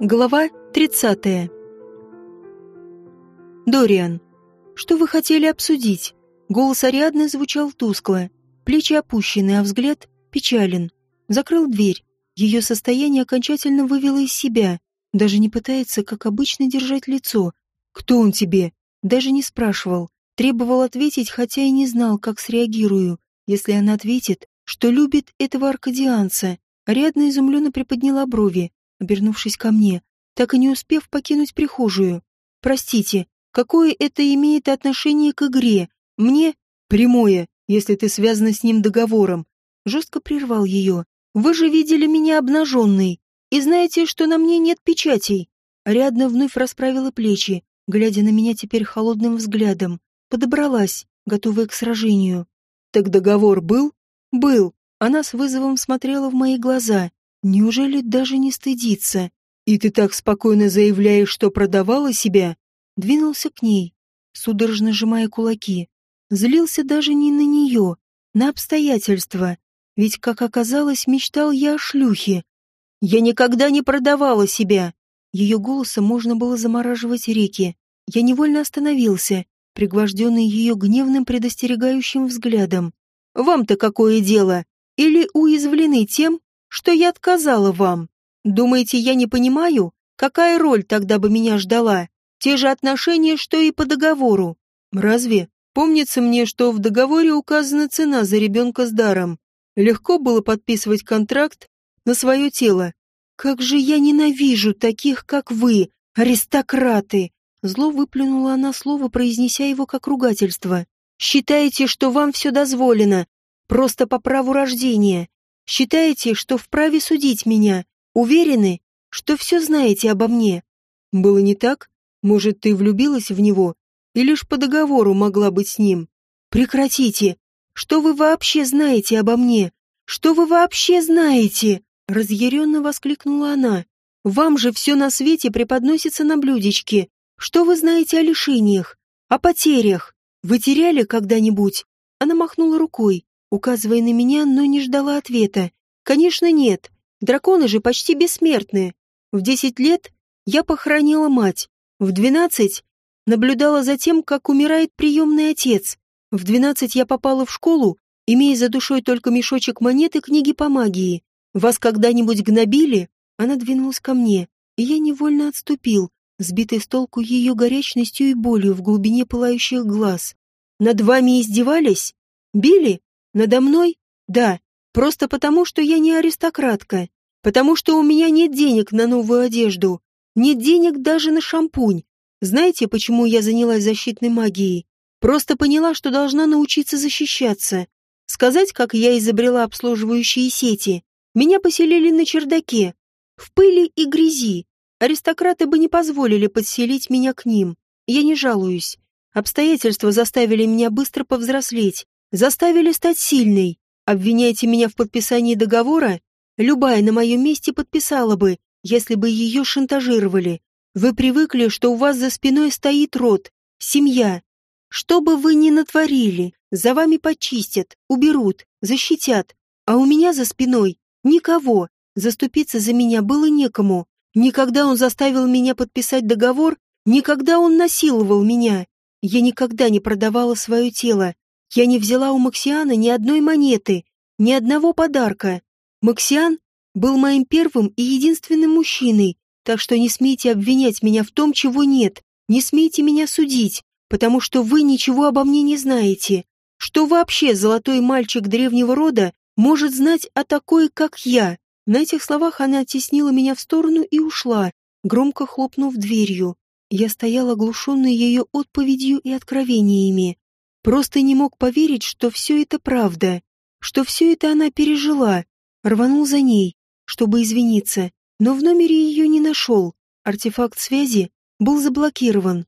Глава 30. Дориан. Что вы хотели обсудить? Голос Ариадны звучал тускло, плечи опущены, а взгляд печален. Закрыл дверь. Ее состояние окончательно вывело из себя. Даже не пытается, как обычно, держать лицо. Кто он тебе? Даже не спрашивал. Требовал ответить, хотя и не знал, как среагирую, если она ответит, что любит этого аркадианца. Ариадна изумленно приподняла брови, обернувшись ко мне, так и не успев покинуть прихожую. «Простите, какое это имеет отношение к игре? Мне прямое, если ты связана с ним договором». Жестко прервал ее. «Вы же видели меня обнаженной, и знаете, что на мне нет печатей». Ариадна вновь расправила плечи, глядя на меня теперь холодным взглядом. Подобралась, готовая к сражению. «Так договор был?» «Был». Она с вызовом смотрела в мои глаза, Неужели даже не стыдится? И ты так спокойно заявляешь, что продавала себя? Двинулся к ней, судорожно сжимая кулаки. Злился даже не на нее, на обстоятельства. Ведь, как оказалось, мечтал я о шлюхе. Я никогда не продавала себя. Ее голосом можно было замораживать реки. Я невольно остановился, пригвожденный ее гневным предостерегающим взглядом. «Вам-то какое дело? Или уязвлены тем, что я отказала вам. Думаете, я не понимаю, какая роль тогда бы меня ждала? Те же отношения, что и по договору. Разве? Помнится мне, что в договоре указана цена за ребенка с даром. Легко было подписывать контракт на свое тело. Как же я ненавижу таких, как вы, аристократы! Зло выплюнула она слово, произнеся его как ругательство. Считаете, что вам все дозволено, просто по праву рождения. Считаете, что вправе судить меня? Уверены, что все знаете обо мне? Было не так? Может, ты влюбилась в него? И лишь по договору могла быть с ним? Прекратите! Что вы вообще знаете обо мне? Что вы вообще знаете? Разъяренно воскликнула она. Вам же все на свете преподносится на блюдечке. Что вы знаете о лишениях? О потерях? Вы теряли когда-нибудь? Она махнула рукой указывая на меня, но не ждала ответа. Конечно, нет. Драконы же почти бессмертны. В десять лет я похоронила мать. В двенадцать наблюдала за тем, как умирает приемный отец. В двенадцать я попала в школу, имея за душой только мешочек монет и книги по магии. Вас когда-нибудь гнобили? Она двинулась ко мне, и я невольно отступил, сбитый с толку ее горячностью и болью в глубине пылающих глаз. Над вами издевались? Били? Надо мной? Да, просто потому, что я не аристократка. Потому что у меня нет денег на новую одежду. Нет денег даже на шампунь. Знаете, почему я занялась защитной магией? Просто поняла, что должна научиться защищаться. Сказать, как я изобрела обслуживающие сети. Меня поселили на чердаке, в пыли и грязи. Аристократы бы не позволили подселить меня к ним. Я не жалуюсь. Обстоятельства заставили меня быстро повзрослеть, заставили стать сильной. Обвиняете меня в подписании договора? Любая на моем месте подписала бы, если бы ее шантажировали. Вы привыкли, что у вас за спиной стоит род, семья. Что бы вы ни натворили, за вами почистят, уберут, защитят. А у меня за спиной никого. Заступиться за меня было некому. Никогда он заставил меня подписать договор, никогда он насиловал меня. Я никогда не продавала свое тело, я не взяла у Максиана ни одной монеты, ни одного подарка. Максиан был моим первым и единственным мужчиной, так что не смейте обвинять меня в том, чего нет, не смейте меня судить, потому что вы ничего обо мне не знаете. Что вообще золотой мальчик древнего рода может знать о такой, как я? На этих словах она оттеснила меня в сторону и ушла, громко хлопнув дверью. Я стояла оглушенный ее отповедью и откровениями. Просто не мог поверить, что все это правда, что все это она пережила. Рванул за ней, чтобы извиниться, но в номере ее не нашел. Артефакт связи был заблокирован.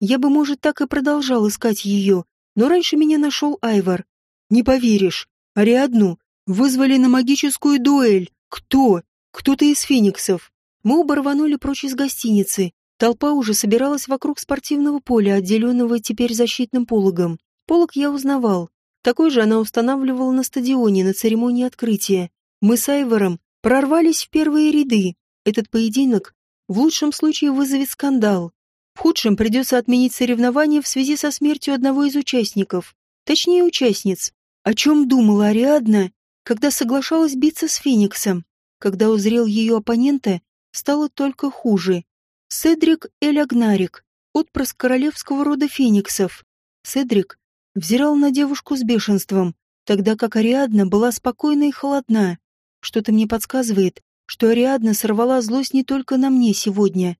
Я бы, может, так и продолжал искать ее, но раньше меня нашел Айвар. Не поверишь, Ариадну вызвали на магическую дуэль. Кто? Кто-то из фениксов. Мы оба рванули прочь из гостиницы. Толпа уже собиралась вокруг спортивного поля, отделенного теперь защитным пологом. Полок я узнавал. Такой же она устанавливала на стадионе на церемонии открытия. Мы с Айвором прорвались в первые ряды. Этот поединок в лучшем случае вызовет скандал. В худшем придется отменить соревнование в связи со смертью одного из участников, точнее участниц. О чем думала Ариадна, когда соглашалась биться с Фениксом? Когда узрел ее оппонента, стало только хуже. Седрик Эль Агнарик, отпрыск королевского рода Фениксов. Седрик взирал на девушку с бешенством, тогда как Ариадна была спокойна и холодна. Что-то мне подсказывает, что Ариадна сорвала злость не только на мне сегодня.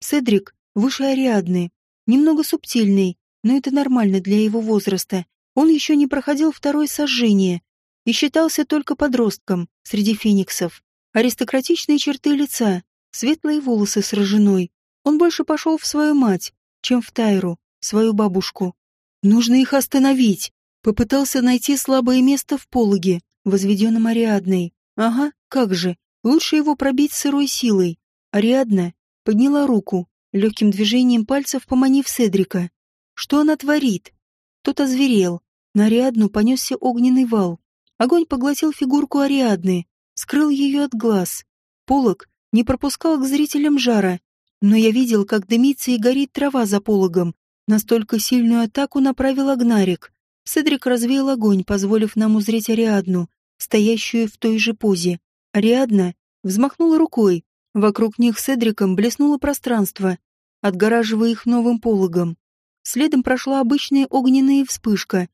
Седрик выше Ариадны, немного субтильный, но это нормально для его возраста. Он еще не проходил второе сожжение и считался только подростком среди фениксов. Аристократичные черты лица, светлые волосы с роженой. Он больше пошел в свою мать, чем в Тайру, свою бабушку. Нужно их остановить. Попытался найти слабое место в пологе, возведенном Ариадной. Ага, как же. Лучше его пробить сырой силой. Ариадна подняла руку, легким движением пальцев поманив Седрика. Что она творит? Тот озверел. На Ариадну понесся огненный вал. Огонь поглотил фигурку Ариадны, скрыл ее от глаз. Полог не пропускал к зрителям жара, но я видел, как дымится и горит трава за пологом. Настолько сильную атаку направил Агнарик. Седрик развеял огонь, позволив нам узреть Ариадну, стоящую в той же позе. Ариадна взмахнула рукой. Вокруг них с Эдриком блеснуло пространство, отгораживая их новым пологом. Следом прошла обычная огненная вспышка.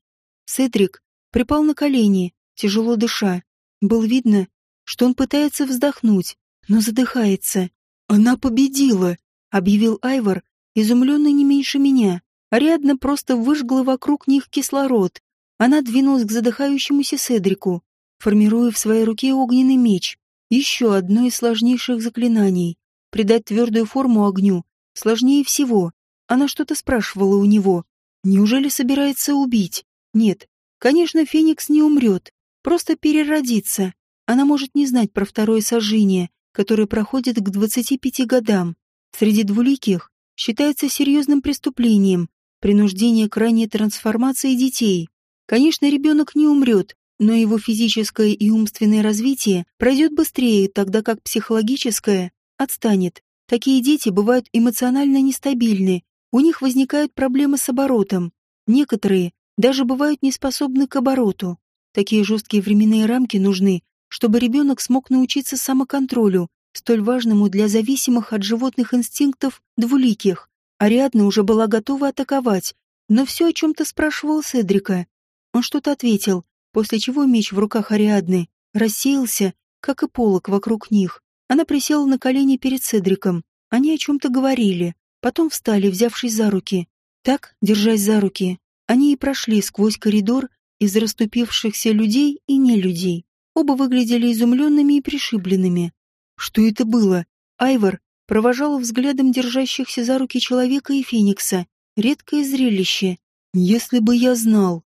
Седрик припал на колени, тяжело дыша. Было видно, что он пытается вздохнуть, но задыхается. «Она победила!» — объявил Айвор, изумленный не меньше меня. Ариадна просто выжгла вокруг них кислород. Она двинулась к задыхающемуся Седрику формируя в своей руке огненный меч. Еще одно из сложнейших заклинаний. Придать твердую форму огню сложнее всего. Она что-то спрашивала у него. Неужели собирается убить? Нет. Конечно, Феникс не умрет. Просто переродится. Она может не знать про второе сожжение, которое проходит к 25 годам. Среди двуликих считается серьезным преступлением принуждение к ранней трансформации детей. Конечно, ребенок не умрет, но его физическое и умственное развитие пройдет быстрее, тогда как психологическое отстанет. Такие дети бывают эмоционально нестабильны, у них возникают проблемы с оборотом. Некоторые даже бывают неспособны к обороту. Такие жесткие временные рамки нужны, чтобы ребенок смог научиться самоконтролю, столь важному для зависимых от животных инстинктов двуликих. Ариадна уже была готова атаковать, но все о чем-то спрашивал Седрика. Он что-то ответил, после чего меч в руках Ариадны рассеялся, как и полок вокруг них. Она присела на колени перед Седриком. Они о чем-то говорили, потом встали, взявшись за руки. Так, держась за руки, они и прошли сквозь коридор из расступившихся людей и нелюдей. Оба выглядели изумленными и пришибленными. Что это было? Айвор провожал взглядом держащихся за руки человека и Феникса. Редкое зрелище. Если бы я знал,